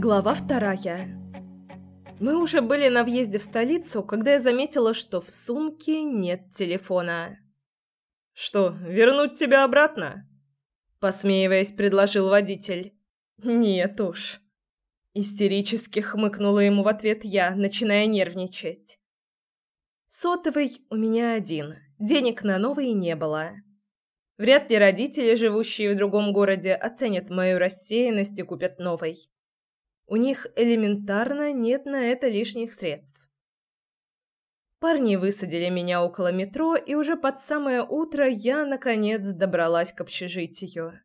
Глава вторая. Мы уже были на въезде в столицу, когда я заметила, что в сумке нет телефона. «Что, вернуть тебя обратно?» Посмеиваясь, предложил водитель. «Нет уж». Истерически хмыкнула ему в ответ я, начиная нервничать. Сотовый у меня один, денег на новый не было. Вряд ли родители, живущие в другом городе, оценят мою рассеянность и купят новый. У них элементарно нет на это лишних средств. Парни высадили меня около метро, и уже под самое утро я, наконец, добралась к общежитию.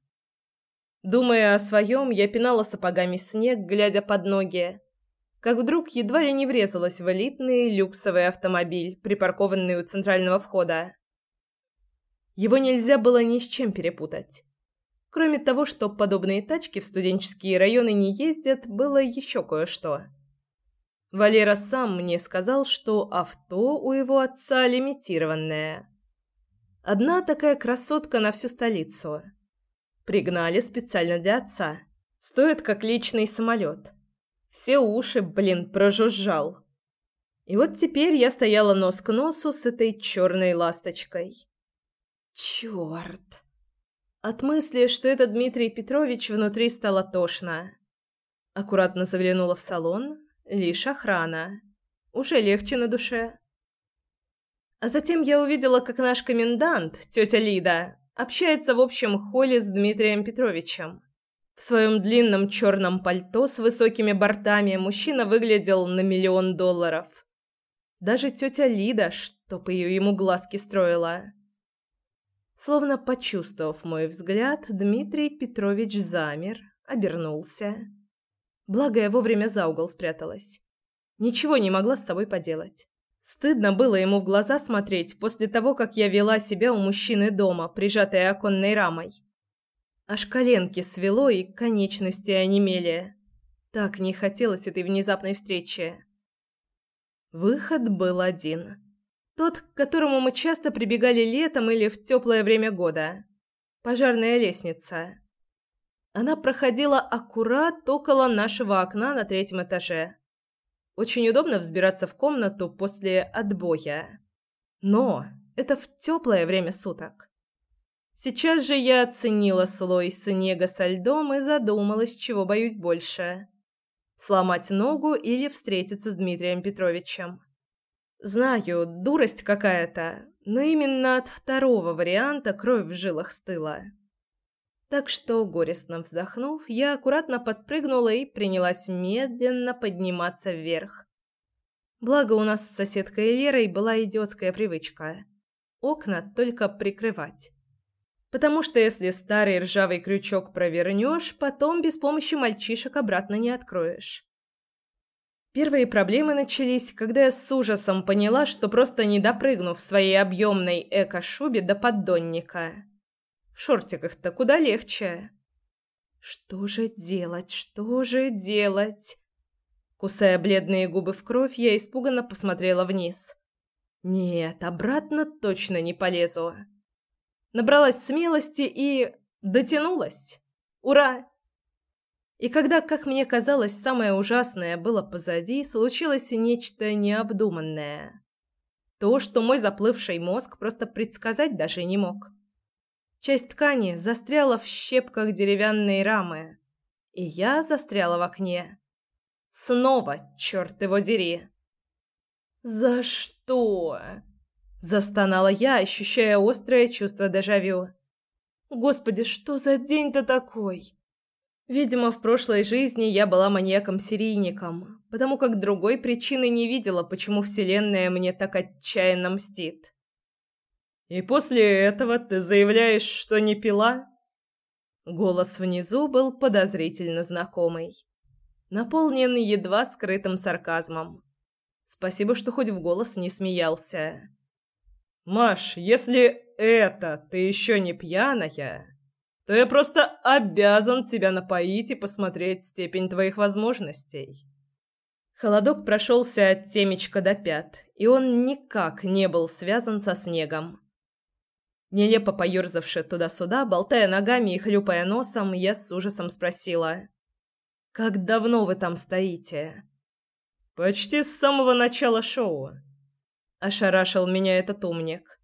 Думая о своем, я пинала сапогами снег, глядя под ноги, как вдруг едва ли не врезалась в элитный люксовый автомобиль, припаркованный у центрального входа. Его нельзя было ни с чем перепутать. Кроме того, что подобные тачки в студенческие районы не ездят, было еще кое-что. Валера сам мне сказал, что авто у его отца лимитированное. Одна такая красотка на всю столицу. Пригнали специально для отца. Стоит как личный самолет. Все уши, блин, прожужжал. И вот теперь я стояла нос к носу с этой черной ласточкой. Черт! От мысли, что это Дмитрий Петрович, внутри стало тошно. Аккуратно заглянула в салон. Лишь охрана. Уже легче на душе. А затем я увидела, как наш комендант, тетя Лида, общается в общем холле с Дмитрием Петровичем. В своем длинном черном пальто с высокими бортами мужчина выглядел на миллион долларов. Даже тетя Лида, чтоб ее ему глазки строила. Словно почувствовав мой взгляд, Дмитрий Петрович замер, обернулся. Благо я вовремя за угол спряталась. Ничего не могла с собой поделать. Стыдно было ему в глаза смотреть после того, как я вела себя у мужчины дома, прижатая оконной рамой. Аж коленки свело и конечности онемели. Так не хотелось этой внезапной встречи. Выход был один. Тот, к которому мы часто прибегали летом или в теплое время года. Пожарная лестница. Она проходила аккурат около нашего окна на третьем этаже. Очень удобно взбираться в комнату после отбоя. Но это в теплое время суток. Сейчас же я оценила слой снега со льдом и задумалась, чего боюсь больше. Сломать ногу или встретиться с Дмитрием Петровичем. Знаю, дурость какая-то, но именно от второго варианта кровь в жилах стыла. Так что, горестно вздохнув, я аккуратно подпрыгнула и принялась медленно подниматься вверх. Благо у нас с соседкой Лерой была идиотская привычка – окна только прикрывать. Потому что если старый ржавый крючок провернешь, потом без помощи мальчишек обратно не откроешь. Первые проблемы начались, когда я с ужасом поняла, что просто не допрыгну в своей объемной эко-шубе до поддонника. В шортиках-то куда легче. Что же делать? Что же делать? Кусая бледные губы в кровь, я испуганно посмотрела вниз. Нет, обратно точно не полезу. Набралась смелости и дотянулась. Ура! И когда, как мне казалось, самое ужасное было позади, случилось нечто необдуманное. То, что мой заплывший мозг просто предсказать даже не мог. Часть ткани застряла в щепках деревянной рамы, и я застряла в окне. Снова, черт его дери! «За что?» – застонала я, ощущая острое чувство дежавю. «Господи, что за день-то такой?» Видимо, в прошлой жизни я была маньяком-серийником, потому как другой причины не видела, почему Вселенная мне так отчаянно мстит. «И после этого ты заявляешь, что не пила?» Голос внизу был подозрительно знакомый, наполнен едва скрытым сарказмом. Спасибо, что хоть в голос не смеялся. «Маш, если это ты еще не пьяная...» то я просто обязан тебя напоить и посмотреть степень твоих возможностей. Холодок прошелся от темечка до пят, и он никак не был связан со снегом. Нелепо поёрзавши туда-сюда, болтая ногами и хлюпая носом, я с ужасом спросила. Как давно вы там стоите?» «Почти с самого начала шоу», — ошарашил меня этот умник.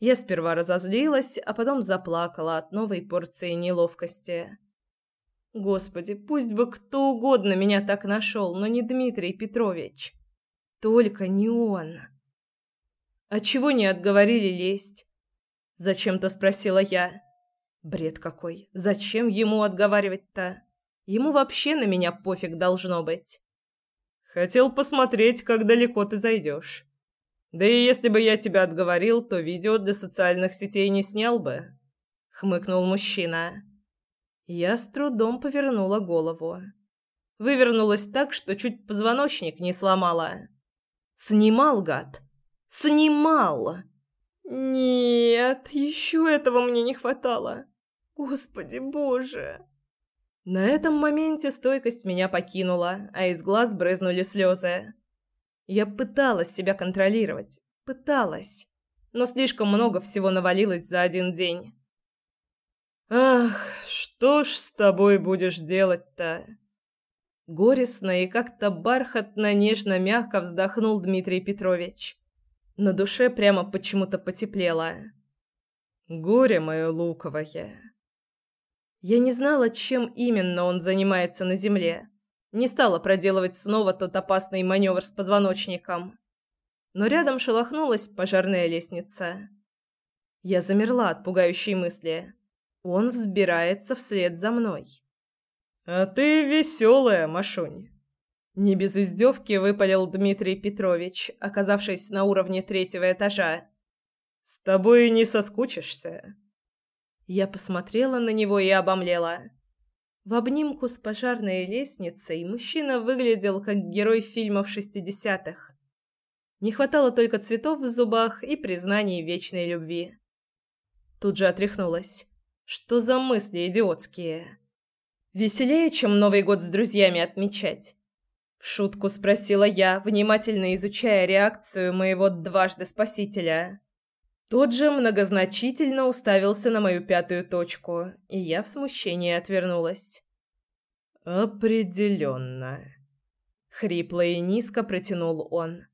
Я сперва разозлилась, а потом заплакала от новой порции неловкости. Господи, пусть бы кто угодно меня так нашел, но не Дмитрий Петрович. Только не он. А чего не отговорили лезть? Зачем-то спросила я. Бред какой. Зачем ему отговаривать-то? Ему вообще на меня пофиг должно быть. Хотел посмотреть, как далеко ты зайдешь. Да и если бы я тебя отговорил, то видео для социальных сетей не снял бы, хмыкнул мужчина. Я с трудом повернула голову. Вывернулась так, что чуть позвоночник не сломала. Снимал, гад. Снимал. Нет, еще этого мне не хватало. Господи, боже. На этом моменте стойкость меня покинула, а из глаз брызнули слезы. Я пыталась себя контролировать, пыталась, но слишком много всего навалилось за один день. Ах, что ж с тобой будешь делать-то? Горестно и как-то бархатно, нежно, мягко вздохнул Дмитрий Петрович. На душе прямо почему-то потеплело. Горе мое луковое. Я не знала, чем именно он занимается на земле. Не стала проделывать снова тот опасный маневр с позвоночником. Но рядом шелохнулась пожарная лестница. Я замерла от пугающей мысли. Он взбирается вслед за мной. «А ты веселая, Машунь!» Не без издевки выпалил Дмитрий Петрович, оказавшись на уровне третьего этажа. «С тобой не соскучишься?» Я посмотрела на него и обомлела. В обнимку с пожарной лестницей мужчина выглядел как герой фильмов шестидесятых. Не хватало только цветов в зубах и признаний вечной любви. Тут же отряхнулась. Что за мысли идиотские? Веселее, чем Новый год с друзьями отмечать. В шутку спросила я, внимательно изучая реакцию моего дважды спасителя. Тот же многозначительно уставился на мою пятую точку, и я в смущении отвернулась. «Определенно», — хрипло и низко протянул он.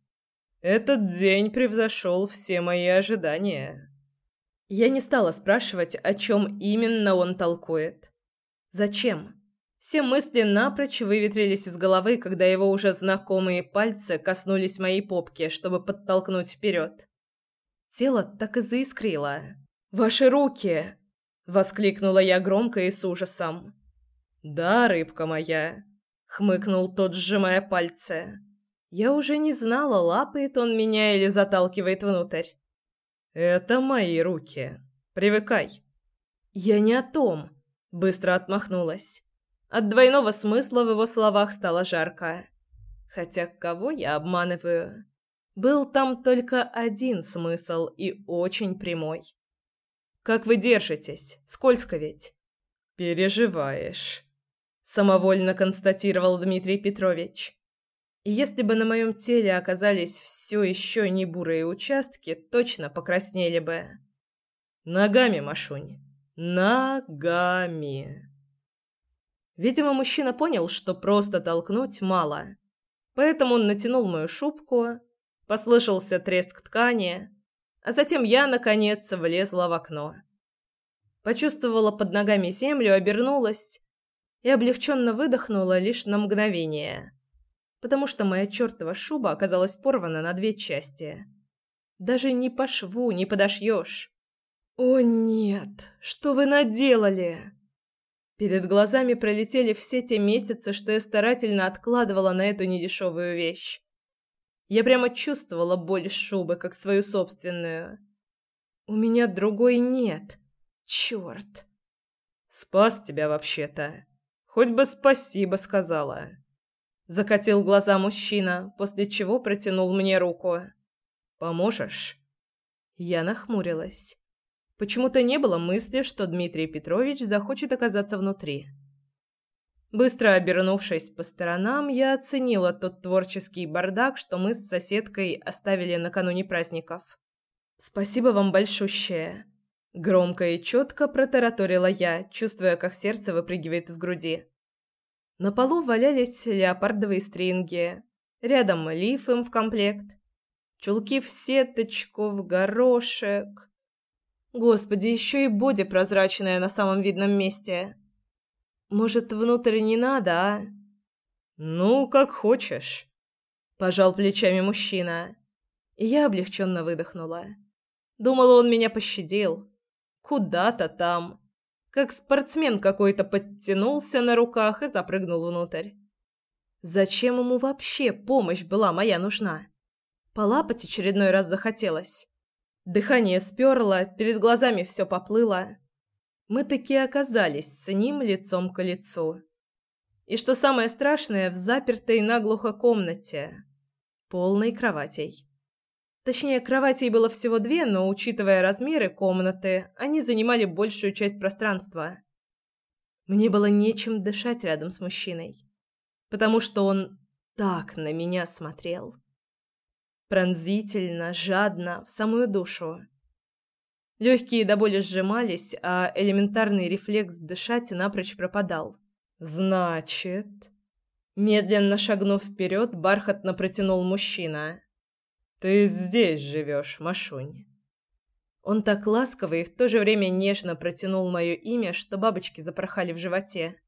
«Этот день превзошел все мои ожидания». Я не стала спрашивать, о чем именно он толкует. Зачем? Все мысли напрочь выветрились из головы, когда его уже знакомые пальцы коснулись моей попки, чтобы подтолкнуть вперед. Тело так и заискрило. «Ваши руки!» — воскликнула я громко и с ужасом. «Да, рыбка моя!» — хмыкнул тот, сжимая пальцы. Я уже не знала, лапает он меня или заталкивает внутрь. «Это мои руки. Привыкай». «Я не о том», — быстро отмахнулась. От двойного смысла в его словах стало жарко. Хотя кого я обманываю? Был там только один смысл и очень прямой. «Как вы держитесь? Скользко ведь?» «Переживаешь», – самовольно констатировал Дмитрий Петрович. И если бы на моем теле оказались все еще не бурые участки, точно покраснели бы. «Ногами, Машунь, ногами!» Видимо, мужчина понял, что просто толкнуть мало. Поэтому он натянул мою шубку, Послышался треск ткани, а затем я, наконец, влезла в окно. Почувствовала под ногами землю, обернулась и облегченно выдохнула лишь на мгновение, потому что моя чертова шуба оказалась порвана на две части. Даже не по шву не подошьешь. «О нет! Что вы наделали?» Перед глазами пролетели все те месяцы, что я старательно откладывала на эту недешевую вещь. Я прямо чувствовала боль шубы, как свою собственную. У меня другой нет. Черт. Спас тебя вообще-то. Хоть бы спасибо сказала. Закатил глаза мужчина, после чего протянул мне руку. Поможешь? Я нахмурилась. Почему-то не было мысли, что Дмитрий Петрович захочет оказаться внутри. Быстро обернувшись по сторонам, я оценила тот творческий бардак, что мы с соседкой оставили накануне праздников. «Спасибо вам большущее!» Громко и четко протараторила я, чувствуя, как сердце выпрыгивает из груди. На полу валялись леопардовые стринги, рядом лиф им в комплект, чулки в сеточку, в горошек. Господи, еще и боди прозрачная на самом видном месте. Может, внутрь не надо, а? Ну, как хочешь. Пожал плечами мужчина. Я облегченно выдохнула. Думала, он меня пощадил. Куда-то там. Как спортсмен какой-то подтянулся на руках и запрыгнул внутрь. Зачем ему вообще помощь была моя нужна? Полапать очередной раз захотелось. Дыхание сперло, перед глазами все поплыло. Мы таки оказались с ним лицом к лицу. И что самое страшное, в запертой наглухо комнате, полной кроватей. Точнее, кроватей было всего две, но, учитывая размеры комнаты, они занимали большую часть пространства. Мне было нечем дышать рядом с мужчиной, потому что он так на меня смотрел. Пронзительно, жадно, в самую душу. Легкие до боли сжимались, а элементарный рефлекс дышать напрочь пропадал. «Значит...» Медленно шагнув вперед, бархатно протянул мужчина. Ты здесь живешь, Машунь. Он так ласково и в то же время нежно протянул мое имя, что бабочки запорхали в животе.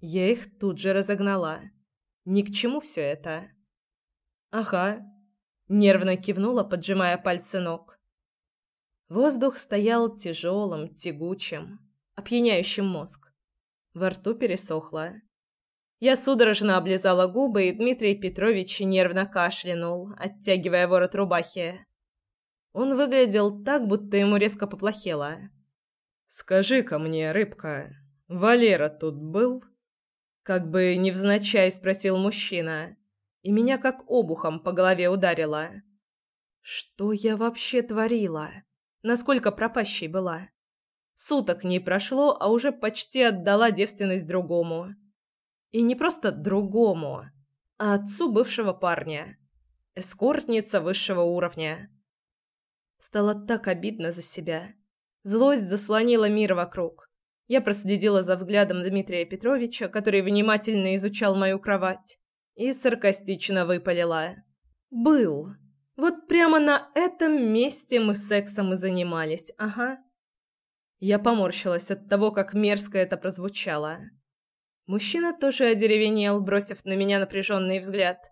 Я их тут же разогнала. Ни к чему все это. Ага. Нервно кивнула, поджимая пальцы ног. Воздух стоял тяжелым, тягучим, опьяняющим мозг. Во рту пересохло. Я судорожно облизала губы, и Дмитрий Петрович нервно кашлянул, оттягивая ворот рубахи. Он выглядел так, будто ему резко поплохело. «Скажи-ка мне, рыбка, Валера тут был?» Как бы невзначай спросил мужчина, и меня как обухом по голове ударило. Что я вообще творила? Насколько пропащей была? Суток не прошло, а уже почти отдала девственность другому. И не просто другому, а отцу бывшего парня. Эскортница высшего уровня. Стало так обидно за себя. Злость заслонила мир вокруг. Я проследила за взглядом Дмитрия Петровича, который внимательно изучал мою кровать, и саркастично выпалила. «Был. Вот прямо на этом месте мы сексом и занимались, ага». Я поморщилась от того, как мерзко это прозвучало. Мужчина тоже одеревенел, бросив на меня напряженный взгляд.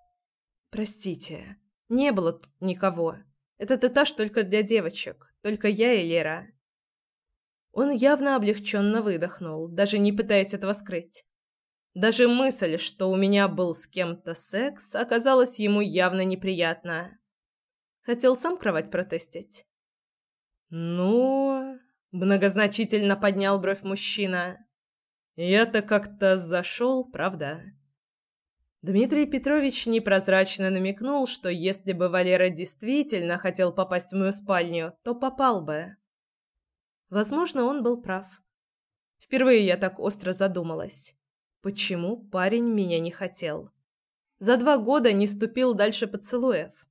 «Простите, не было тут никого. Этот этаж только для девочек, только я и Лера». Он явно облегченно выдохнул, даже не пытаясь этого скрыть. Даже мысль, что у меня был с кем-то секс, оказалась ему явно неприятна. Хотел сам кровать протестить. «Ну...» — многозначительно поднял бровь мужчина. Я-то как-то зашел, правда? Дмитрий Петрович непрозрачно намекнул, что если бы Валера действительно хотел попасть в мою спальню, то попал бы. Возможно, он был прав. Впервые я так остро задумалась. Почему парень меня не хотел? За два года не ступил дальше поцелуев.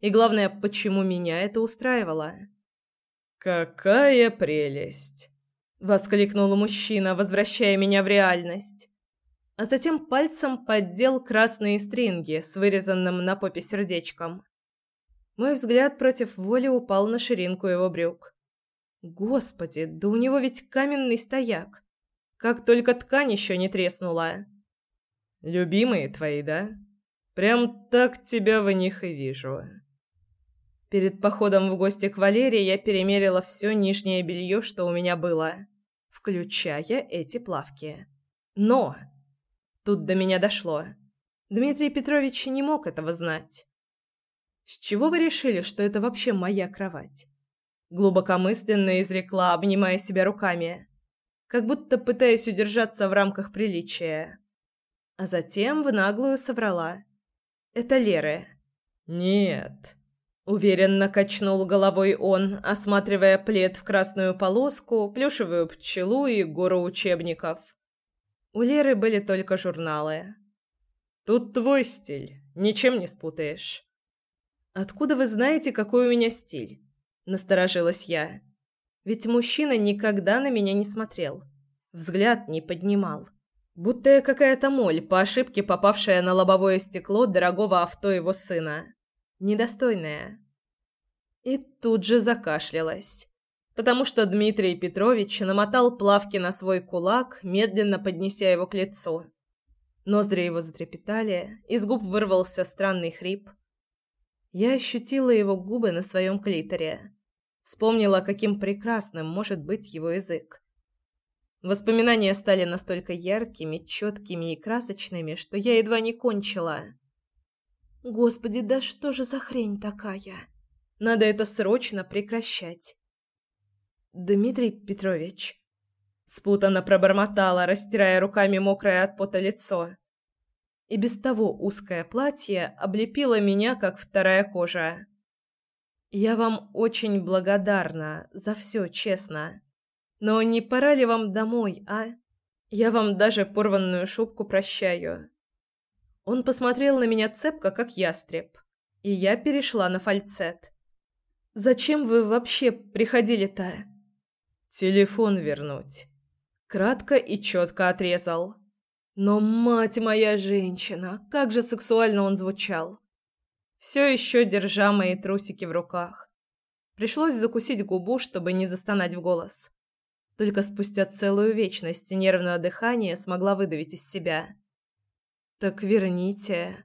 И главное, почему меня это устраивало? «Какая прелесть!» воскликнул мужчина, возвращая меня в реальность. А затем пальцем поддел красные стринги с вырезанным на попе сердечком. Мой взгляд против воли упал на ширинку его брюк. Господи, да у него ведь каменный стояк. Как только ткань еще не треснула. Любимые твои, да? Прям так тебя в них и вижу. Перед походом в гости к Валерии я перемерила все нижнее белье, что у меня было включая эти плавки. Но тут до меня дошло. Дмитрий Петрович не мог этого знать. С чего вы решили, что это вообще моя кровать? Глубокомысленно изрекла, обнимая себя руками, как будто пытаясь удержаться в рамках приличия. А затем в наглую соврала. Это Леры. Нет. Уверенно качнул головой он, осматривая плед в красную полоску, плюшевую пчелу и гору учебников. У Леры были только журналы. «Тут твой стиль, ничем не спутаешь». «Откуда вы знаете, какой у меня стиль?» – насторожилась я. «Ведь мужчина никогда на меня не смотрел, взгляд не поднимал. Будто я какая-то моль, по ошибке попавшая на лобовое стекло дорогого авто его сына. Недостойная. И тут же закашлялась, потому что Дмитрий Петрович намотал плавки на свой кулак, медленно поднеся его к лицу. Ноздри его затрепетали, из губ вырвался странный хрип. Я ощутила его губы на своем клиторе. Вспомнила, каким прекрасным может быть его язык. Воспоминания стали настолько яркими, четкими и красочными, что я едва не кончила. Господи, да что же за хрень такая? Надо это срочно прекращать. Дмитрий Петрович спутанно пробормотала, растирая руками мокрое от пота лицо. И без того узкое платье облепило меня как вторая кожа. Я вам очень благодарна за все, честно. Но не пора ли вам домой, а? Я вам даже порванную шубку прощаю. Он посмотрел на меня цепко, как ястреб, и я перешла на фальцет. Зачем вы вообще приходили-то? Телефон вернуть. Кратко и четко отрезал. Но, мать моя женщина, как же сексуально он звучал. Все еще держа мои трусики в руках. Пришлось закусить губу, чтобы не застонать в голос. Только спустя целую вечность нервного дыхания смогла выдавить из себя. «Так верните».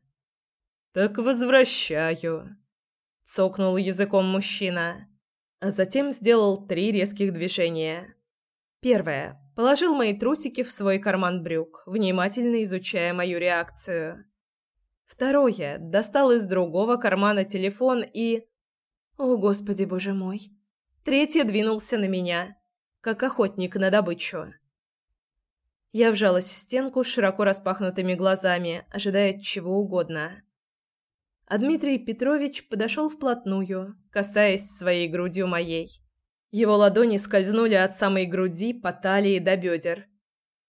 «Так возвращаю», — цокнул языком мужчина, а затем сделал три резких движения. Первое. Положил мои трусики в свой карман брюк, внимательно изучая мою реакцию. Второе. Достал из другого кармана телефон и... О, Господи, Боже мой. Третье двинулся на меня как охотник на добычу. Я вжалась в стенку широко распахнутыми глазами, ожидая чего угодно. А Дмитрий Петрович подошел вплотную, касаясь своей грудью моей. Его ладони скользнули от самой груди по талии до бедер.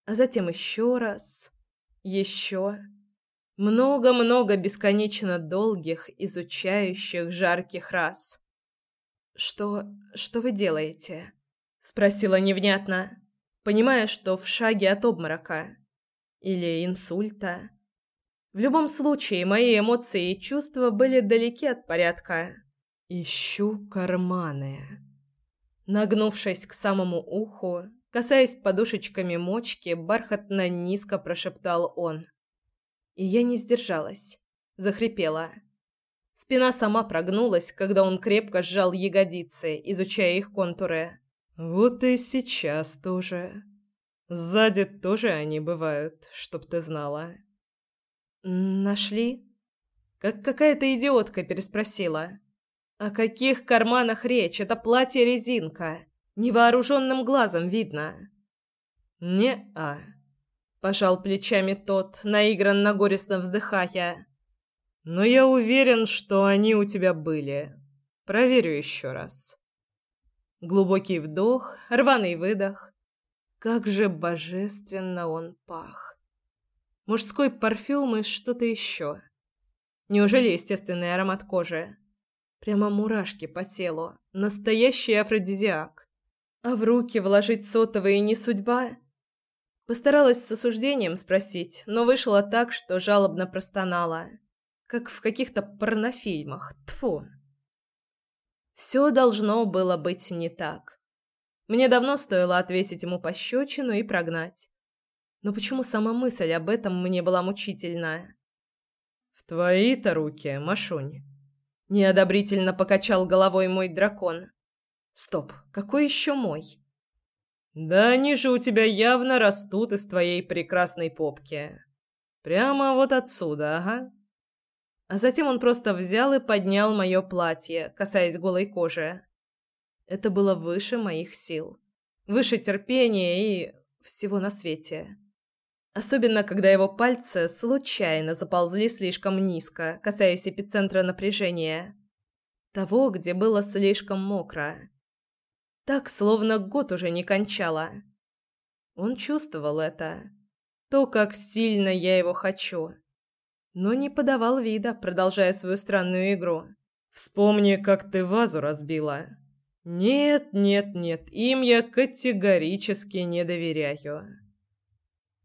А затем еще раз, еще. Много-много бесконечно долгих, изучающих, жарких раз. «Что... что вы делаете?» Спросила невнятно, понимая, что в шаге от обморока. Или инсульта. В любом случае, мои эмоции и чувства были далеки от порядка. «Ищу карманы». Нагнувшись к самому уху, касаясь подушечками мочки, бархатно низко прошептал он. И я не сдержалась, захрипела. Спина сама прогнулась, когда он крепко сжал ягодицы, изучая их контуры. Вот и сейчас тоже. Сзади тоже они бывают, чтоб ты знала. Нашли? Как какая-то идиотка переспросила. О каких карманах речь? Это платье-резинка. Невооруженным глазом видно. Не-а. Пожал плечами тот, наигранно горестно вздыхая. Но я уверен, что они у тебя были. Проверю еще раз. Глубокий вдох, рваный выдох. Как же божественно он пах. Мужской парфюм и что-то еще. Неужели естественный аромат кожи? Прямо мурашки по телу. Настоящий афродизиак. А в руки вложить сотовые не судьба? Постаралась с осуждением спросить, но вышло так, что жалобно простонала. Как в каких-то порнофильмах. Тфу. Все должно было быть не так. Мне давно стоило отвесить ему пощечину и прогнать. Но почему сама мысль об этом мне была мучительная? «В твои-то руки, Машунь!» Неодобрительно покачал головой мой дракон. «Стоп, какой еще мой?» «Да они же у тебя явно растут из твоей прекрасной попки. Прямо вот отсюда, ага». А затем он просто взял и поднял мое платье, касаясь голой кожи. Это было выше моих сил. Выше терпения и всего на свете. Особенно, когда его пальцы случайно заползли слишком низко, касаясь эпицентра напряжения. Того, где было слишком мокро. Так, словно год уже не кончала. Он чувствовал это. То, как сильно я его хочу но не подавал вида, продолжая свою странную игру. «Вспомни, как ты вазу разбила». «Нет, нет, нет, им я категорически не доверяю».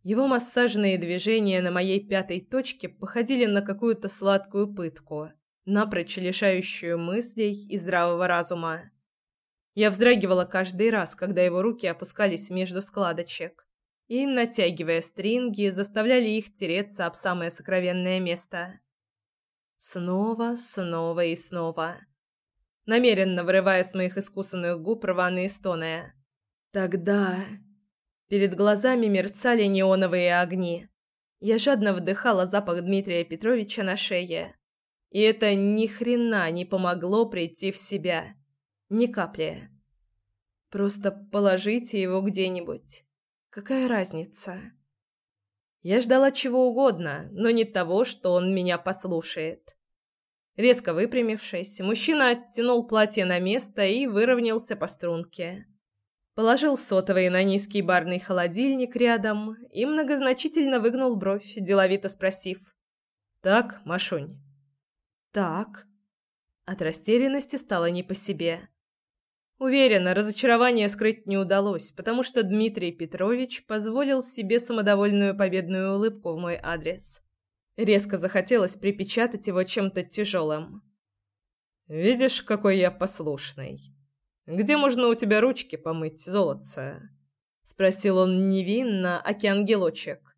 Его массажные движения на моей пятой точке походили на какую-то сладкую пытку, напрочь лишающую мыслей и здравого разума. Я вздрагивала каждый раз, когда его руки опускались между складочек и, натягивая стринги, заставляли их тереться об самое сокровенное место. Снова, снова и снова. Намеренно вырывая с моих искусанных губ рваные стоны. Тогда... Перед глазами мерцали неоновые огни. Я жадно вдыхала запах Дмитрия Петровича на шее. И это ни хрена не помогло прийти в себя. Ни капли. Просто положите его где-нибудь. Какая разница? Я ждала чего угодно, но не того, что он меня послушает. Резко выпрямившись, мужчина оттянул платье на место и выровнялся по струнке. Положил сотовый на низкий барный холодильник рядом и многозначительно выгнул бровь, деловито спросив. «Так, Машунь?» «Так». От растерянности стало не по себе. Уверена, разочарование скрыть не удалось, потому что Дмитрий Петрович позволил себе самодовольную победную улыбку в мой адрес. Резко захотелось припечатать его чем-то тяжелым. «Видишь, какой я послушный. Где можно у тебя ручки помыть, золотце?» — спросил он невинно, аки ангелочек.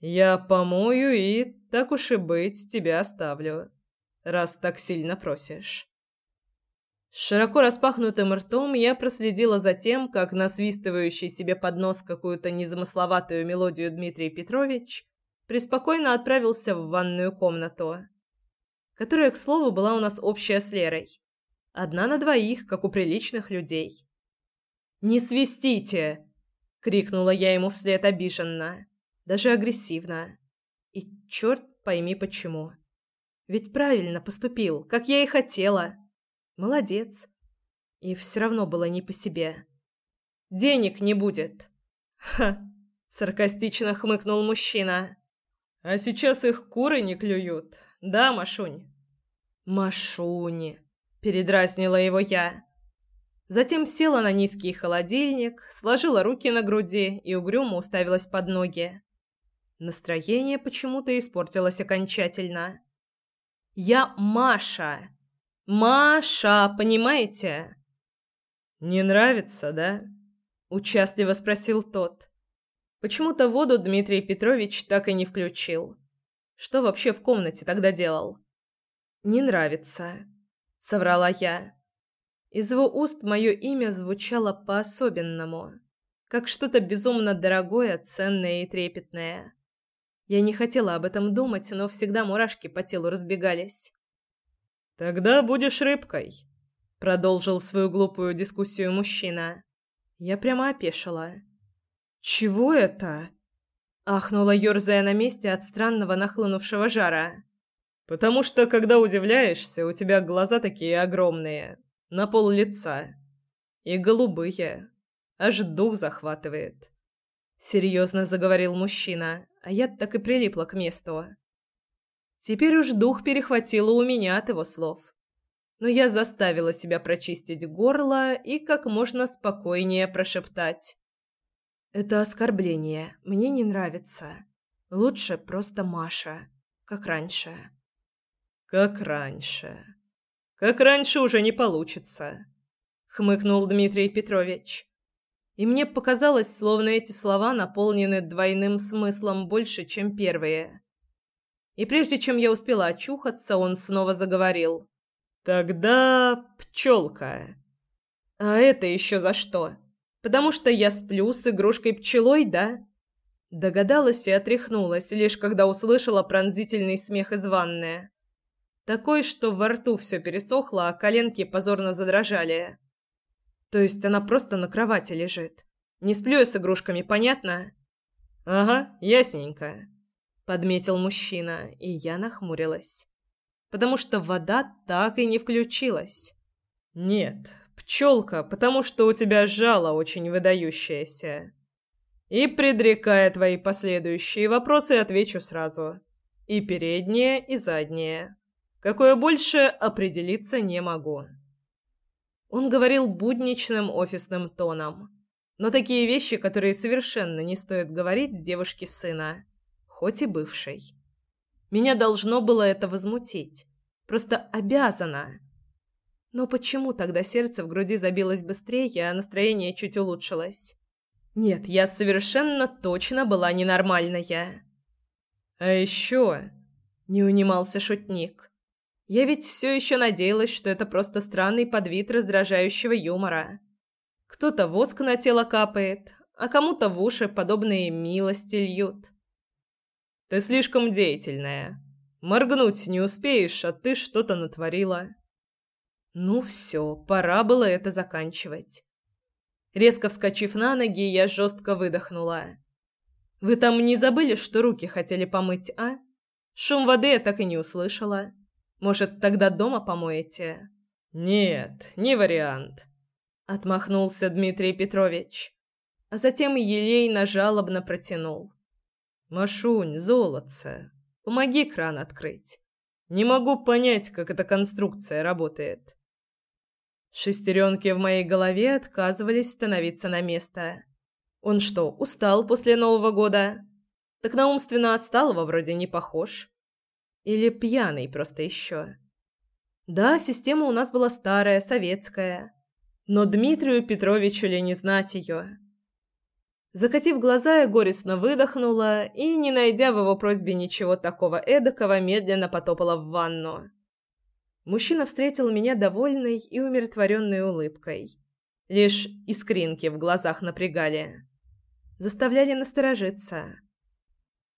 «Я помою и, так уж и быть, тебя оставлю, раз так сильно просишь». С широко распахнутым ртом я проследила за тем, как насвистывающий себе под нос какую-то незамысловатую мелодию Дмитрий Петрович преспокойно отправился в ванную комнату, которая, к слову, была у нас общая с Лерой. Одна на двоих, как у приличных людей. «Не свистите!» — крикнула я ему вслед обиженно, даже агрессивно. И черт пойми почему. Ведь правильно поступил, как я и хотела. Молодец. И все равно было не по себе. Денег не будет. Ха, саркастично хмыкнул мужчина. А сейчас их куры не клюют. Да, Машунь? Машуни, передразнила его я. Затем села на низкий холодильник, сложила руки на груди и угрюмо уставилась под ноги. Настроение почему-то испортилось окончательно. «Я Маша!» Маша, понимаете? Не нравится, да? участливо спросил тот. Почему-то воду Дмитрий Петрович так и не включил. Что вообще в комнате тогда делал? Не нравится, соврала я. Из его уст мое имя звучало по-особенному, как что-то безумно дорогое, ценное и трепетное. Я не хотела об этом думать, но всегда мурашки по телу разбегались. Тогда будешь рыбкой, продолжил свою глупую дискуссию мужчина. Я прямо опешила. Чего это? ахнула ёрзая на месте от странного нахлынувшего жара. Потому что когда удивляешься, у тебя глаза такие огромные, на пол лица, и голубые, аж дух захватывает. Серьезно заговорил мужчина, а я так и прилипла к месту. Теперь уж дух перехватило у меня от его слов. Но я заставила себя прочистить горло и как можно спокойнее прошептать. «Это оскорбление. Мне не нравится. Лучше просто Маша. Как раньше». «Как раньше. Как раньше уже не получится», — хмыкнул Дмитрий Петрович. И мне показалось, словно эти слова наполнены двойным смыслом больше, чем первые. И прежде чем я успела очухаться, он снова заговорил. «Тогда пчелка». «А это еще за что? Потому что я сплю с игрушкой-пчелой, да?» Догадалась и отряхнулась, лишь когда услышала пронзительный смех из ванны. Такой, что во рту все пересохло, а коленки позорно задрожали. То есть она просто на кровати лежит. Не сплю я с игрушками, понятно? Ага, ясненько подметил мужчина, и я нахмурилась, потому что вода так и не включилась. Нет, пчелка, потому что у тебя жало очень выдающееся. И предрекая твои последующие вопросы, отвечу сразу. И переднее, и заднее. Какое больше определиться не могу. Он говорил будничным офисным тоном, Но такие вещи, которые совершенно не стоит говорить девушке сына, хоть и бывшей. Меня должно было это возмутить. Просто обязано. Но почему тогда сердце в груди забилось быстрее, а настроение чуть улучшилось? Нет, я совершенно точно была ненормальная. А еще не унимался шутник. Я ведь все еще надеялась, что это просто странный подвид раздражающего юмора. Кто-то воск на тело капает, а кому-то в уши подобные милости льют. Ты слишком деятельная. Моргнуть не успеешь, а ты что-то натворила. Ну все, пора было это заканчивать. Резко вскочив на ноги, я жестко выдохнула. «Вы там не забыли, что руки хотели помыть, а? Шум воды я так и не услышала. Может, тогда дома помоете?» «Нет, не вариант», — отмахнулся Дмитрий Петрович. А затем елейно жалобно протянул. «Машунь, золотце, помоги кран открыть. Не могу понять, как эта конструкция работает». Шестеренки в моей голове отказывались становиться на место. Он что, устал после Нового года? Так на умственно отсталого вроде не похож. Или пьяный просто еще. Да, система у нас была старая, советская. Но Дмитрию Петровичу ли не знать ее? Закатив глаза, я горестно выдохнула и, не найдя в его просьбе ничего такого эдакого, медленно потопала в ванну. Мужчина встретил меня довольной и умиротворенной улыбкой. Лишь искринки в глазах напрягали. Заставляли насторожиться.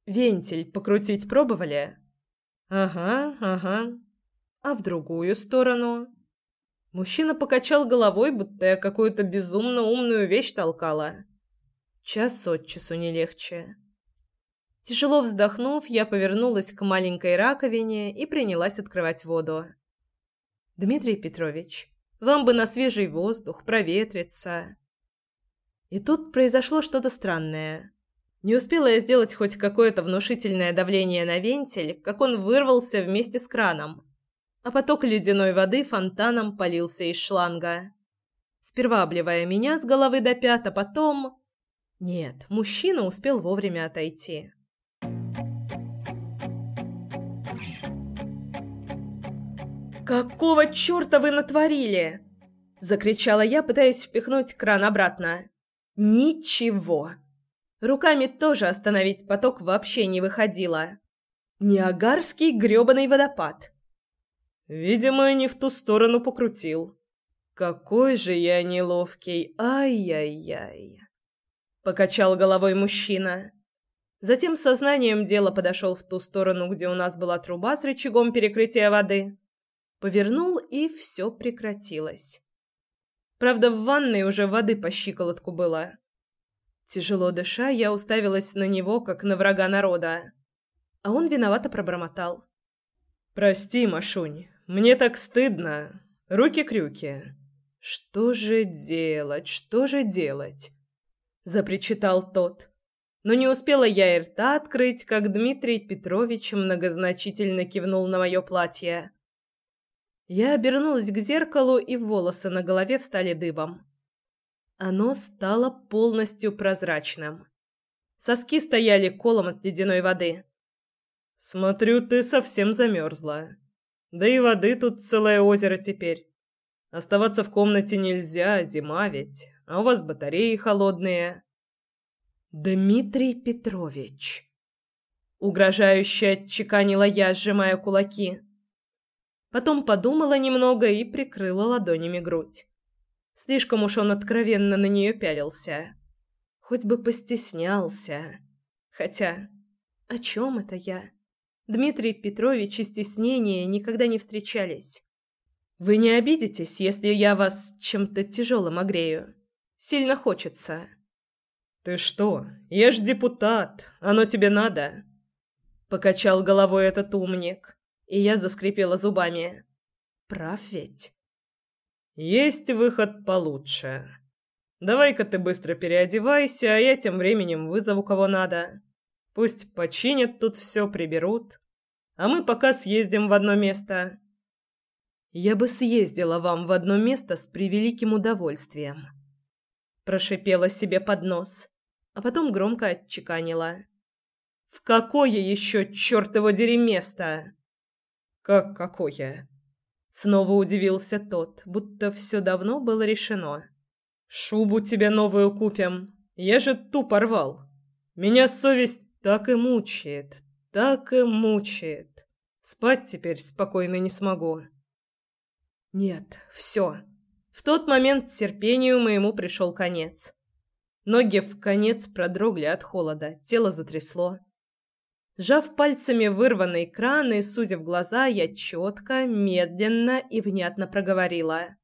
«Вентиль покрутить пробовали?» «Ага, ага. А в другую сторону?» Мужчина покачал головой, будто я какую-то безумно умную вещь толкала. Час от часу не легче. Тяжело вздохнув, я повернулась к маленькой раковине и принялась открывать воду. Дмитрий Петрович, вам бы на свежий воздух, проветриться. И тут произошло что-то странное. Не успела я сделать хоть какое-то внушительное давление на вентиль, как он вырвался вместе с краном, а поток ледяной воды фонтаном полился из шланга. Сперва обливая меня с головы до пят, а потом... Нет, мужчина успел вовремя отойти. «Какого черта вы натворили?» – закричала я, пытаясь впихнуть кран обратно. «Ничего!» Руками тоже остановить поток вообще не выходило. Ниагарский грёбаный водопад. Видимо, не в ту сторону покрутил. Какой же я неловкий. Ай-яй-яй. Покачал головой мужчина. Затем сознанием дела подошел в ту сторону, где у нас была труба с рычагом перекрытия воды. Повернул, и все прекратилось. Правда, в ванной уже воды по щиколотку было. Тяжело дыша, я уставилась на него, как на врага народа. А он виновато пробормотал. «Прости, Машунь, мне так стыдно. Руки-крюки. Что же делать, что же делать?» Запричитал тот. Но не успела я и рта открыть, как Дмитрий Петрович многозначительно кивнул на мое платье. Я обернулась к зеркалу, и волосы на голове встали дыбом. Оно стало полностью прозрачным. Соски стояли колом от ледяной воды. «Смотрю, ты совсем замерзла. Да и воды тут целое озеро теперь. Оставаться в комнате нельзя, зима ведь, а у вас батареи холодные». «Дмитрий Петрович!» Угрожающе отчеканила я, сжимая кулаки. Потом подумала немного и прикрыла ладонями грудь. Слишком уж он откровенно на нее пялился. Хоть бы постеснялся. Хотя, о чем это я? Дмитрий Петрович и стеснение никогда не встречались. Вы не обидитесь, если я вас чем-то тяжелым огрею? Сильно хочется. Ты что? Я ж депутат. Оно тебе надо? Покачал головой этот умник и я заскрипела зубами. Прав ведь? Есть выход получше. Давай-ка ты быстро переодевайся, а я тем временем вызову кого надо. Пусть починят тут все, приберут. А мы пока съездим в одно место. Я бы съездила вам в одно место с превеликим удовольствием. Прошипела себе под нос, а потом громко отчеканила. «В какое еще чертово дереместо?» «Как какое?» Снова удивился тот, будто все давно было решено. «Шубу тебе новую купим. Я же ту порвал. Меня совесть так и мучает, так и мучает. Спать теперь спокойно не смогу». «Нет, все. В тот момент терпению моему пришел конец. Ноги в конец продрогли от холода, тело затрясло. Сжав пальцами вырванный кран и сузив глаза, я четко, медленно и внятно проговорила.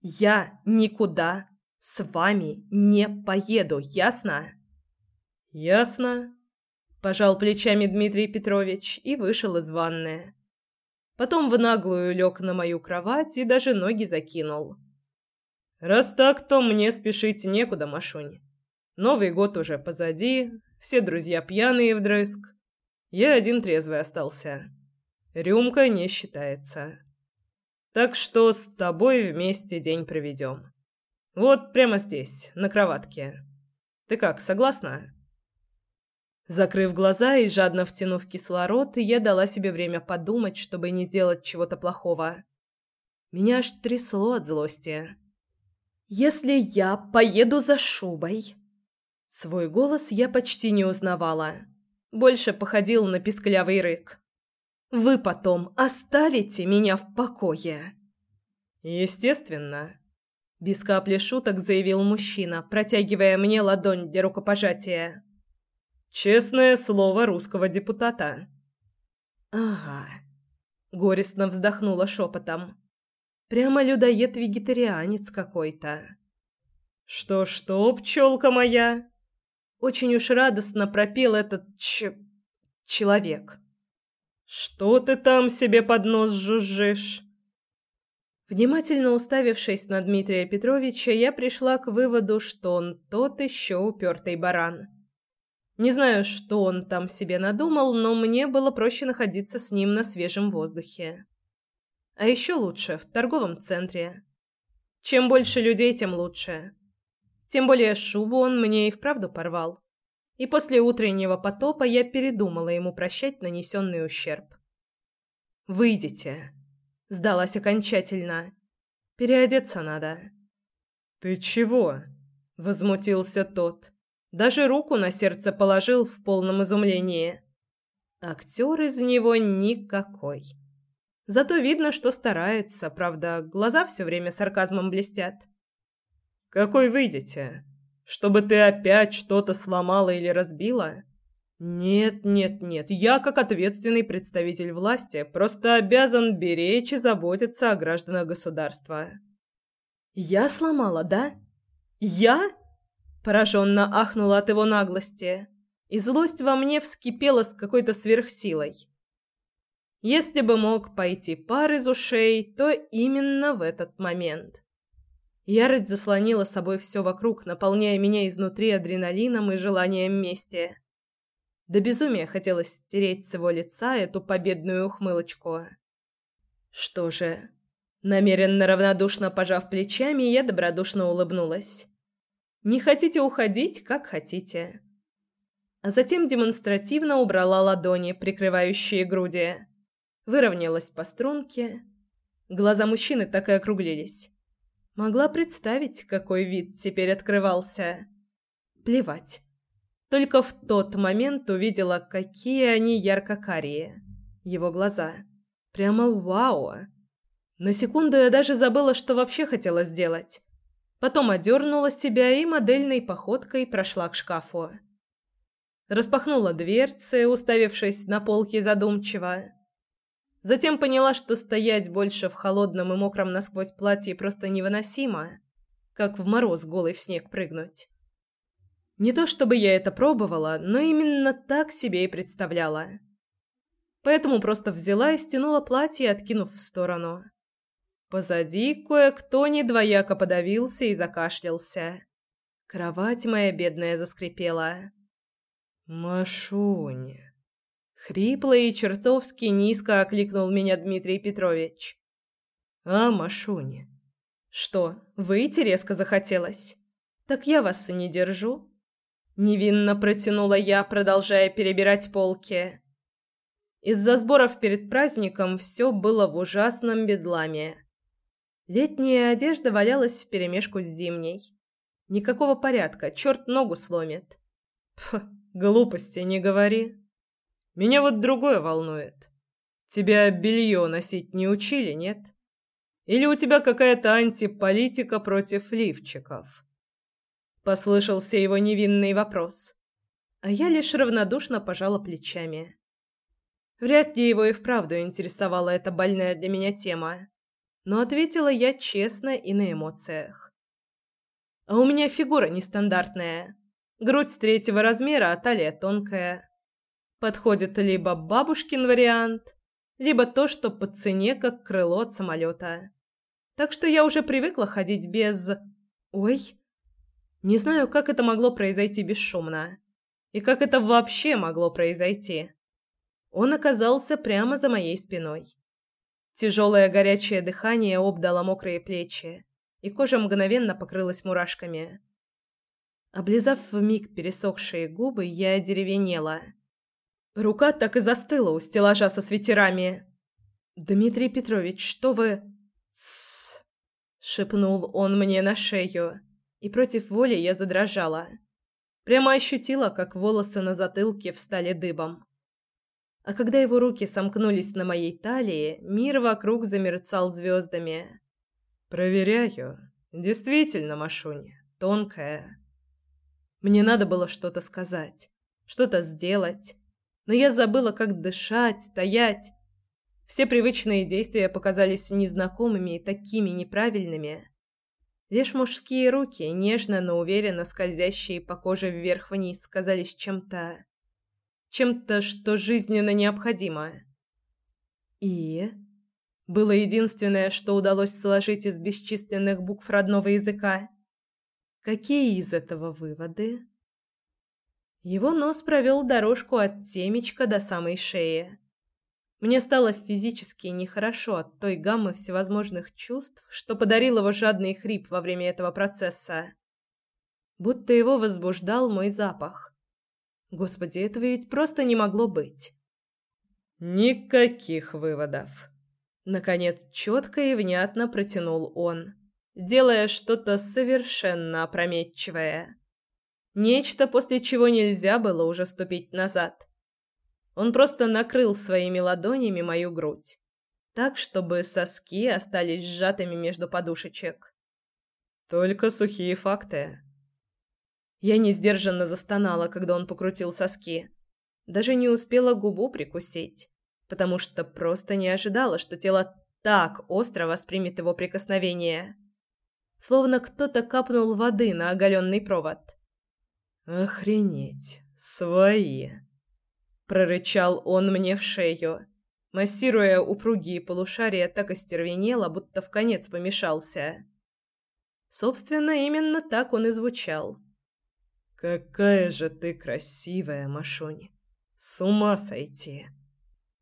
«Я никуда с вами не поеду, ясно?» «Ясно», – пожал плечами Дмитрий Петрович и вышел из ванны. Потом в наглую лег на мою кровать и даже ноги закинул. «Раз так, то мне спешить некуда, Машунь. Новый год уже позади, все друзья пьяные вдрызг. Я один трезвый остался. Рюмка не считается. Так что с тобой вместе день проведем. Вот прямо здесь, на кроватке. Ты как, согласна?» Закрыв глаза и жадно втянув кислород, я дала себе время подумать, чтобы не сделать чего-то плохого. Меня аж трясло от злости. «Если я поеду за шубой...» Свой голос я почти не узнавала больше походил на писклявый рык. «Вы потом оставите меня в покое?» «Естественно», – без капли шуток заявил мужчина, протягивая мне ладонь для рукопожатия. «Честное слово русского депутата». «Ага», – горестно вздохнула шепотом. «Прямо людоед-вегетарианец какой-то». «Что-что, пчелка моя?» Очень уж радостно пропел этот ч... человек. «Что ты там себе под нос жужжишь?» Внимательно уставившись на Дмитрия Петровича, я пришла к выводу, что он тот еще упертый баран. Не знаю, что он там себе надумал, но мне было проще находиться с ним на свежем воздухе. А еще лучше в торговом центре. Чем больше людей, тем лучше. Тем более шубу он мне и вправду порвал. И после утреннего потопа я передумала ему прощать нанесенный ущерб. «Выйдите», — сдалась окончательно. «Переодеться надо». «Ты чего?» — возмутился тот. Даже руку на сердце положил в полном изумлении. Актер из него никакой. Зато видно, что старается, правда, глаза все время сарказмом блестят. Какой выйдете? Чтобы ты опять что-то сломала или разбила? Нет, нет, нет. Я, как ответственный представитель власти, просто обязан беречь и заботиться о гражданах государства. Я сломала, да? Я? Пораженно ахнула от его наглости, и злость во мне вскипела с какой-то сверхсилой. Если бы мог пойти пар из ушей, то именно в этот момент. Ярость заслонила собой все вокруг, наполняя меня изнутри адреналином и желанием мести. До безумия хотелось стереть с его лица эту победную ухмылочку. Что же, намеренно равнодушно пожав плечами, я добродушно улыбнулась. «Не хотите уходить, как хотите». А затем демонстративно убрала ладони, прикрывающие груди. Выровнялась по струнке. Глаза мужчины так и округлились. Могла представить, какой вид теперь открывался. Плевать. Только в тот момент увидела, какие они ярко-карие. Его глаза. Прямо вау. На секунду я даже забыла, что вообще хотела сделать. Потом одернула себя и модельной походкой прошла к шкафу. Распахнула дверцы, уставившись на полке задумчиво. Затем поняла, что стоять больше в холодном и мокром насквозь платье просто невыносимо, как в мороз голый в снег прыгнуть. Не то чтобы я это пробовала, но именно так себе и представляла. Поэтому просто взяла и стянула платье, откинув в сторону. Позади кое-кто недвояко подавился и закашлялся. Кровать моя бедная заскрипела. «Машуня!» Хрипло и чертовски низко окликнул меня Дмитрий Петрович. «А, Машуня?» «Что, выйти резко захотелось?» Так я вас и не держу. Невинно протянула я, продолжая перебирать полки. Из-за сборов перед праздником все было в ужасном бедламе. Летняя одежда валялась вперемешку с зимней. Никакого порядка, черт ногу сломит. Пф, глупости не говори. Меня вот другое волнует. Тебя белье носить не учили, нет? Или у тебя какая-то антиполитика против лифчиков? Послышался его невинный вопрос. А я лишь равнодушно пожала плечами. Вряд ли его и вправду интересовала эта больная для меня тема. Но ответила я честно и на эмоциях. А у меня фигура нестандартная. Грудь третьего размера, а талия тонкая. Подходит либо бабушкин вариант, либо то, что по цене, как крыло от самолета. Так что я уже привыкла ходить без... Ой... Не знаю, как это могло произойти бесшумно. И как это вообще могло произойти. Он оказался прямо за моей спиной. Тяжелое горячее дыхание обдало мокрые плечи, и кожа мгновенно покрылась мурашками. Облизав вмиг пересохшие губы, я одеревенела. Рука так и застыла у стеллажа со свитерами. «Дмитрий Петрович, что вы...» «Тссс!» — шепнул он мне на шею, и против воли я задрожала. Прямо ощутила, как волосы на затылке встали дыбом. А когда его руки сомкнулись на моей талии, мир вокруг замерцал звездами. «Проверяю. Действительно, Машунь, тонкая». Мне надо было что-то сказать, что-то сделать, но я забыла, как дышать, стоять. Все привычные действия показались незнакомыми и такими неправильными. Лишь мужские руки, нежно, но уверенно скользящие по коже вверх-вниз, казались чем-то чем-то, что жизненно необходимо. И было единственное, что удалось сложить из бесчисленных букв родного языка. Какие из этого выводы? Его нос провел дорожку от темечка до самой шеи. Мне стало физически нехорошо от той гаммы всевозможных чувств, что подарил его жадный хрип во время этого процесса. Будто его возбуждал мой запах. Господи, этого ведь просто не могло быть. Никаких выводов. Наконец, четко и внятно протянул он, делая что-то совершенно опрометчивое. Нечто, после чего нельзя было уже ступить назад. Он просто накрыл своими ладонями мою грудь, так, чтобы соски остались сжатыми между подушечек. Только сухие факты. Я несдержанно застонала, когда он покрутил соски. Даже не успела губу прикусить, потому что просто не ожидала, что тело так остро воспримет его прикосновение. Словно кто-то капнул воды на оголенный провод. «Охренеть! Свои!» Прорычал он мне в шею, массируя упругие полушария так остервенело, будто в конец помешался. Собственно, именно так он и звучал. «Какая же ты красивая, Машунь! С ума сойти!»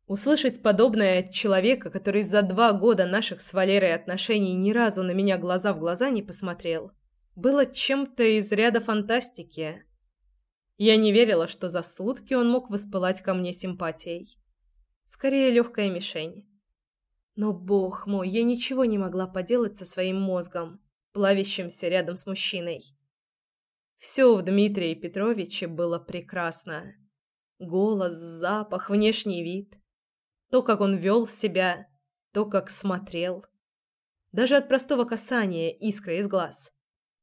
Услышать подобное от человека, который за два года наших с Валерой отношений ни разу на меня глаза в глаза не посмотрел, было чем-то из ряда фантастики. Я не верила, что за сутки он мог воспылать ко мне симпатией. Скорее, легкая мишень. Но, бог мой, я ничего не могла поделать со своим мозгом, плавящимся рядом с мужчиной. Все в Дмитрии Петровиче было прекрасно. Голос, запах, внешний вид. То, как он вел себя, то, как смотрел. Даже от простого касания искры из глаз.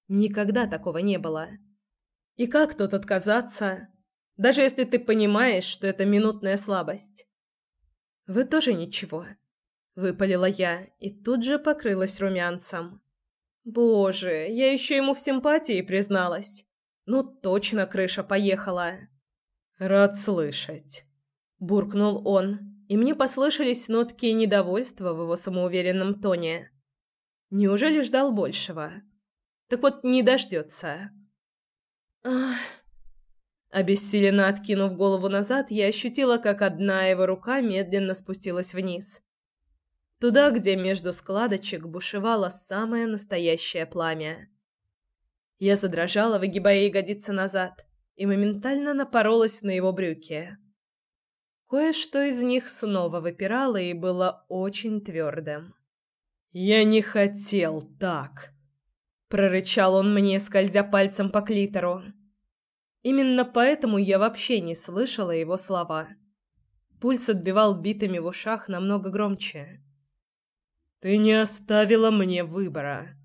Никогда такого не было. И как тут отказаться, даже если ты понимаешь, что это минутная слабость? Вы тоже ничего, выпалила я и тут же покрылась румянцем. Боже, я еще ему в симпатии призналась. Ну точно крыша поехала. Рад слышать, буркнул он, и мне послышались нотки недовольства в его самоуверенном тоне. Неужели ждал большего? Так вот не дождется. Ах. Обессиленно откинув голову назад, я ощутила, как одна его рука медленно спустилась вниз. Туда, где между складочек бушевало самое настоящее пламя. Я задрожала, выгибая ягодицы назад, и моментально напоролась на его брюки. Кое-что из них снова выпирало и было очень твердым. «Я не хотел так!» — прорычал он мне, скользя пальцем по клитору. Именно поэтому я вообще не слышала его слова. Пульс отбивал битыми в ушах намного громче. «Ты не оставила мне выбора.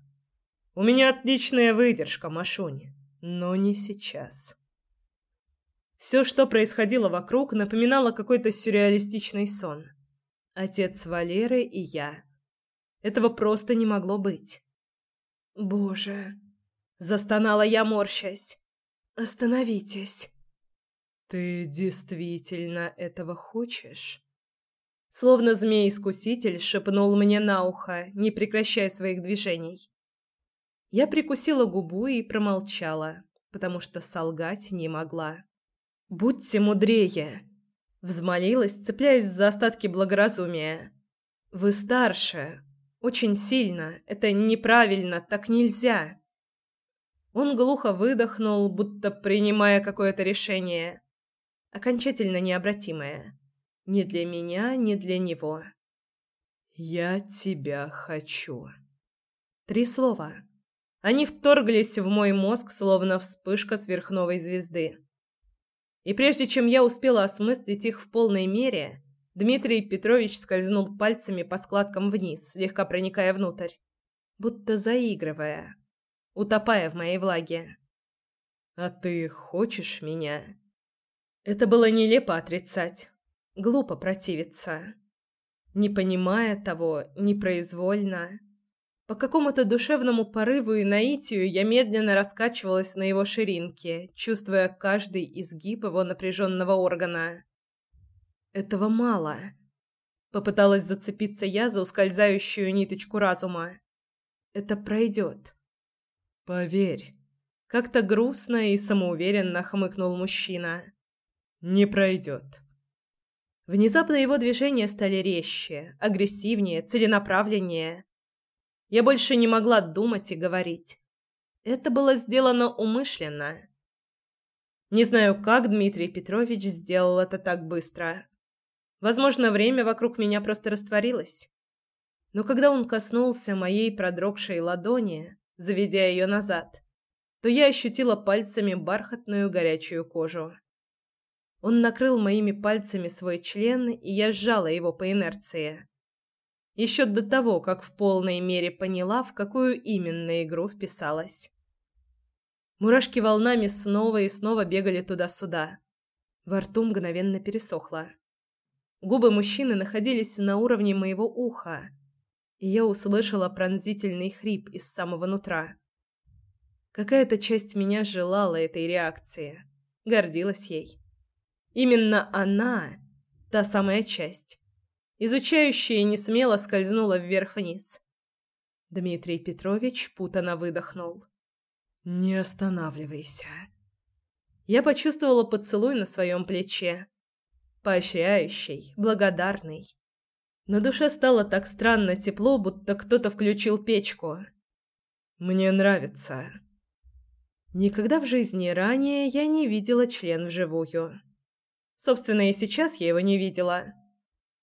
У меня отличная выдержка, Машунь, но не сейчас». Все, что происходило вокруг, напоминало какой-то сюрреалистичный сон. Отец Валеры и я. Этого просто не могло быть. «Боже!» – застонала я, морщась. «Остановитесь!» «Ты действительно этого хочешь?» Словно змей-искуситель шепнул мне на ухо, не прекращая своих движений. Я прикусила губу и промолчала, потому что солгать не могла. «Будьте мудрее!» Взмолилась, цепляясь за остатки благоразумия. «Вы старше. Очень сильно. Это неправильно. Так нельзя!» Он глухо выдохнул, будто принимая какое-то решение. Окончательно необратимое. Ни для меня, ни для него. «Я тебя хочу». Три слова. Они вторглись в мой мозг, словно вспышка сверхновой звезды. И прежде чем я успела осмыслить их в полной мере, Дмитрий Петрович скользнул пальцами по складкам вниз, слегка проникая внутрь, будто заигрывая, утопая в моей влаге. «А ты хочешь меня?» Это было нелепо отрицать, глупо противиться. Не понимая того, непроизвольно, по какому-то душевному порыву и наитию я медленно раскачивалась на его ширинке, чувствуя каждый изгиб его напряженного органа. Этого мало. Попыталась зацепиться я за ускользающую ниточку разума. Это пройдет. Поверь. Как-то грустно и самоуверенно хмыкнул мужчина. Не пройдет. Внезапно его движения стали резче, агрессивнее, целенаправленнее. Я больше не могла думать и говорить. Это было сделано умышленно. Не знаю, как Дмитрий Петрович сделал это так быстро. Возможно, время вокруг меня просто растворилось. Но когда он коснулся моей продрогшей ладони, заведя ее назад, то я ощутила пальцами бархатную горячую кожу. Он накрыл моими пальцами свой член, и я сжала его по инерции еще до того, как в полной мере поняла, в какую именно игру вписалась. Мурашки волнами снова и снова бегали туда-сюда. Во рту мгновенно пересохло. Губы мужчины находились на уровне моего уха, и я услышала пронзительный хрип из самого нутра. Какая-то часть меня желала этой реакции, гордилась ей. Именно она, та самая часть, изучающая не смело скользнула вверх-вниз. Дмитрий Петрович путано выдохнул. «Не останавливайся». Я почувствовала поцелуй на своем плече. Поощряющий, благодарный. На душе стало так странно тепло, будто кто-то включил печку. «Мне нравится». Никогда в жизни ранее я не видела член вживую. Собственно, и сейчас я его не видела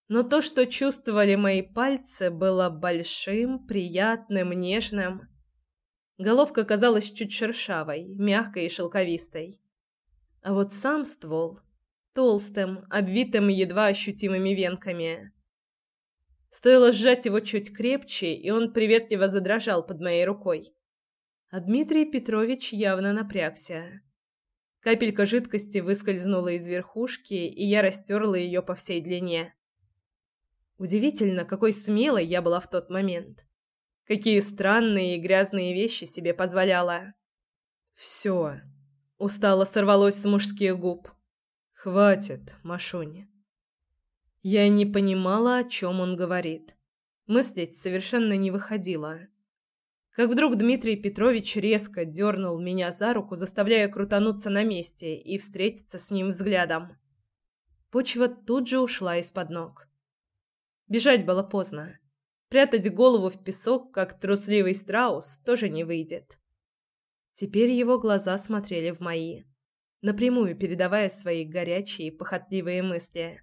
но то, что чувствовали мои пальцы, было большим, приятным, нежным. Головка казалась чуть шершавой, мягкой и шелковистой. А вот сам ствол толстым, обвитым едва ощутимыми венками. Стоило сжать его чуть крепче, и он приветливо задрожал под моей рукой. А Дмитрий Петрович явно напрягся. Капелька жидкости выскользнула из верхушки, и я растерла ее по всей длине. Удивительно, какой смелой я была в тот момент. Какие странные и грязные вещи себе позволяла. Все. Устало сорвалось с мужских губ. Хватит, Машуня. Я не понимала, о чем он говорит. Мыслить совершенно не выходило. Как вдруг Дмитрий Петрович резко дернул меня за руку, заставляя крутануться на месте и встретиться с ним взглядом. Почва тут же ушла из-под ног. Бежать было поздно. Прятать голову в песок, как трусливый страус, тоже не выйдет. Теперь его глаза смотрели в мои, напрямую передавая свои горячие, похотливые мысли.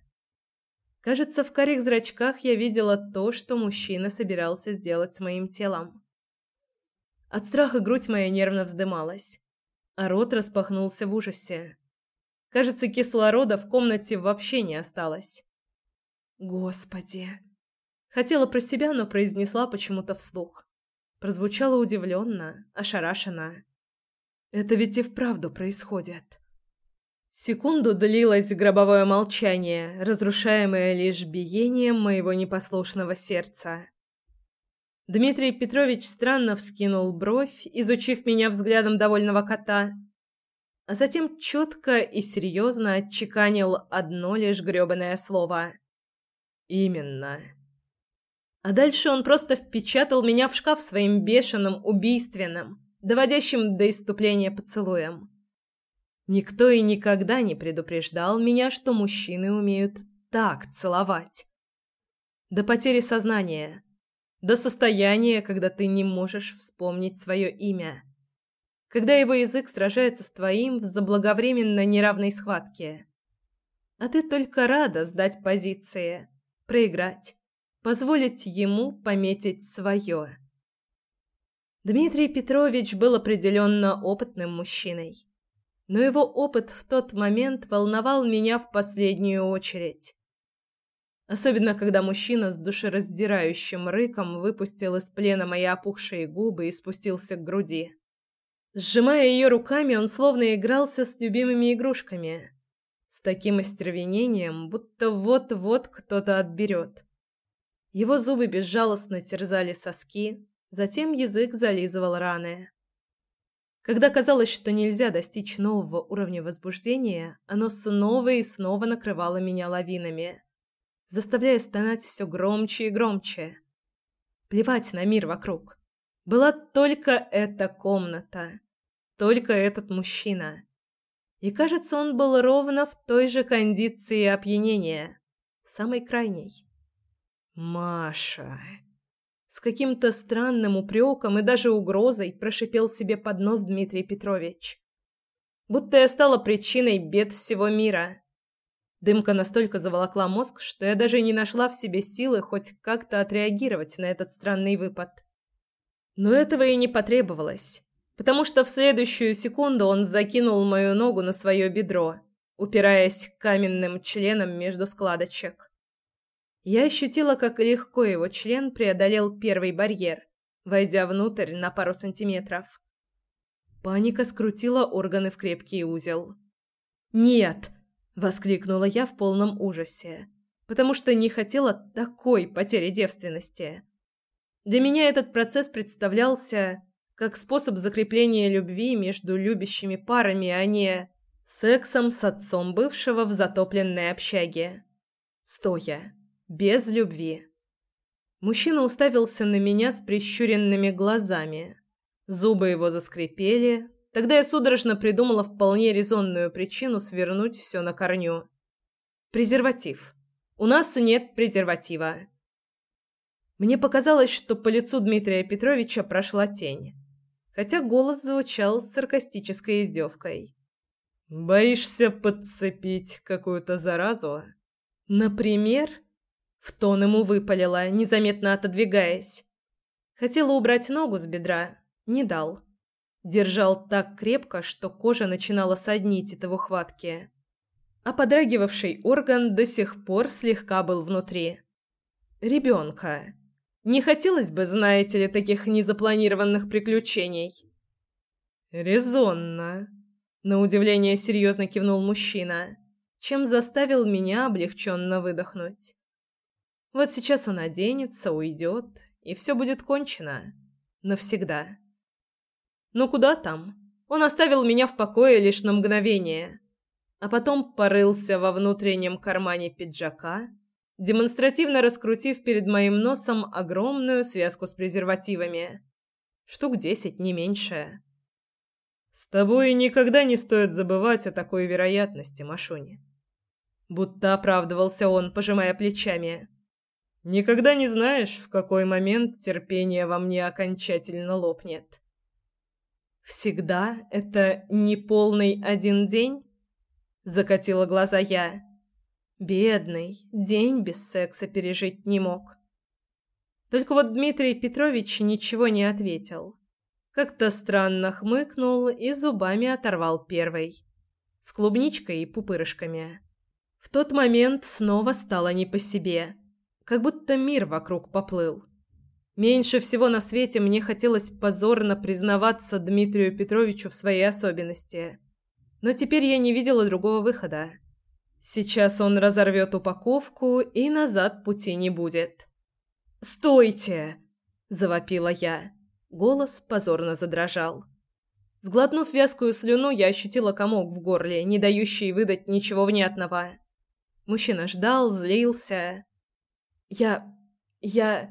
Кажется, в карих зрачках я видела то, что мужчина собирался сделать с моим телом. От страха грудь моя нервно вздымалась, а рот распахнулся в ужасе. Кажется, кислорода в комнате вообще не осталось. Господи. Хотела про себя, но произнесла почему-то вслух. Прозвучало удивленно, ошарашенно. Это ведь и вправду происходит. Секунду длилось гробовое молчание, разрушаемое лишь биением моего непослушного сердца. Дмитрий Петрович странно вскинул бровь, изучив меня взглядом довольного кота, а затем четко и серьезно отчеканил одно лишь грёбаное слово. «Именно». А дальше он просто впечатал меня в шкаф своим бешеным, убийственным, доводящим до иступления поцелуем. Никто и никогда не предупреждал меня, что мужчины умеют так целовать. До потери сознания, до состояния, когда ты не можешь вспомнить свое имя когда его язык сражается с твоим в заблаговременно неравной схватке. А ты только рада сдать позиции, проиграть, позволить ему пометить свое. Дмитрий Петрович был определенно опытным мужчиной, но его опыт в тот момент волновал меня в последнюю очередь. Особенно, когда мужчина с душераздирающим рыком выпустил из плена мои опухшие губы и спустился к груди. Сжимая ее руками, он словно игрался с любимыми игрушками. С таким остервенением, будто вот-вот кто-то отберет. Его зубы безжалостно терзали соски, затем язык зализывал раны. Когда казалось, что нельзя достичь нового уровня возбуждения, оно снова и снова накрывало меня лавинами, заставляя стонать все громче и громче. Плевать на мир вокруг. Была только эта комната только этот мужчина. И кажется, он был ровно в той же кондиции опьянения, самой крайней. Маша с каким-то странным упреком и даже угрозой прошипел себе под нос Дмитрий Петрович. Будто я стала причиной бед всего мира. Дымка настолько заволокла мозг, что я даже не нашла в себе силы хоть как-то отреагировать на этот странный выпад. Но этого и не потребовалось потому что в следующую секунду он закинул мою ногу на свое бедро, упираясь каменным членом между складочек. Я ощутила, как легко его член преодолел первый барьер, войдя внутрь на пару сантиметров. Паника скрутила органы в крепкий узел. «Нет!» — воскликнула я в полном ужасе, потому что не хотела такой потери девственности. Для меня этот процесс представлялся как способ закрепления любви между любящими парами, а не сексом с отцом бывшего в затопленной общаге. Стоя, без любви. Мужчина уставился на меня с прищуренными глазами. Зубы его заскрипели. Тогда я судорожно придумала вполне резонную причину свернуть все на корню. Презерватив. У нас нет презерватива. Мне показалось, что по лицу Дмитрия Петровича прошла тень хотя голос звучал с саркастической издевкой. «Боишься подцепить какую-то заразу?» «Например?» В тон ему выпалила, незаметно отодвигаясь. Хотела убрать ногу с бедра, не дал. Держал так крепко, что кожа начинала соднить от его хватки. А подрагивавший орган до сих пор слегка был внутри. «Ребенка». Не хотелось бы, знаете ли, таких незапланированных приключений. Резонно, на удивление серьезно кивнул мужчина, чем заставил меня облегченно выдохнуть. Вот сейчас он оденется, уйдет, и все будет кончено. Навсегда. Но куда там? Он оставил меня в покое лишь на мгновение, а потом порылся во внутреннем кармане пиджака демонстративно раскрутив перед моим носом огромную связку с презервативами. Штук десять, не меньше. «С тобой никогда не стоит забывать о такой вероятности, Машуни». Будто оправдывался он, пожимая плечами. «Никогда не знаешь, в какой момент терпение во мне окончательно лопнет». Всегда это неполный один день? Закатила глаза я. Бедный, день без секса пережить не мог. Только вот Дмитрий Петрович ничего не ответил. Как-то странно хмыкнул и зубами оторвал первый. С клубничкой и пупырышками. В тот момент снова стало не по себе. Как будто мир вокруг поплыл. Меньше всего на свете мне хотелось позорно признаваться Дмитрию Петровичу в своей особенности. Но теперь я не видела другого выхода. Сейчас он разорвет упаковку, и назад пути не будет. «Стойте!» – завопила я. Голос позорно задрожал. Сглотнув вязкую слюну, я ощутила комок в горле, не дающий выдать ничего внятного. Мужчина ждал, злился. «Я... я...»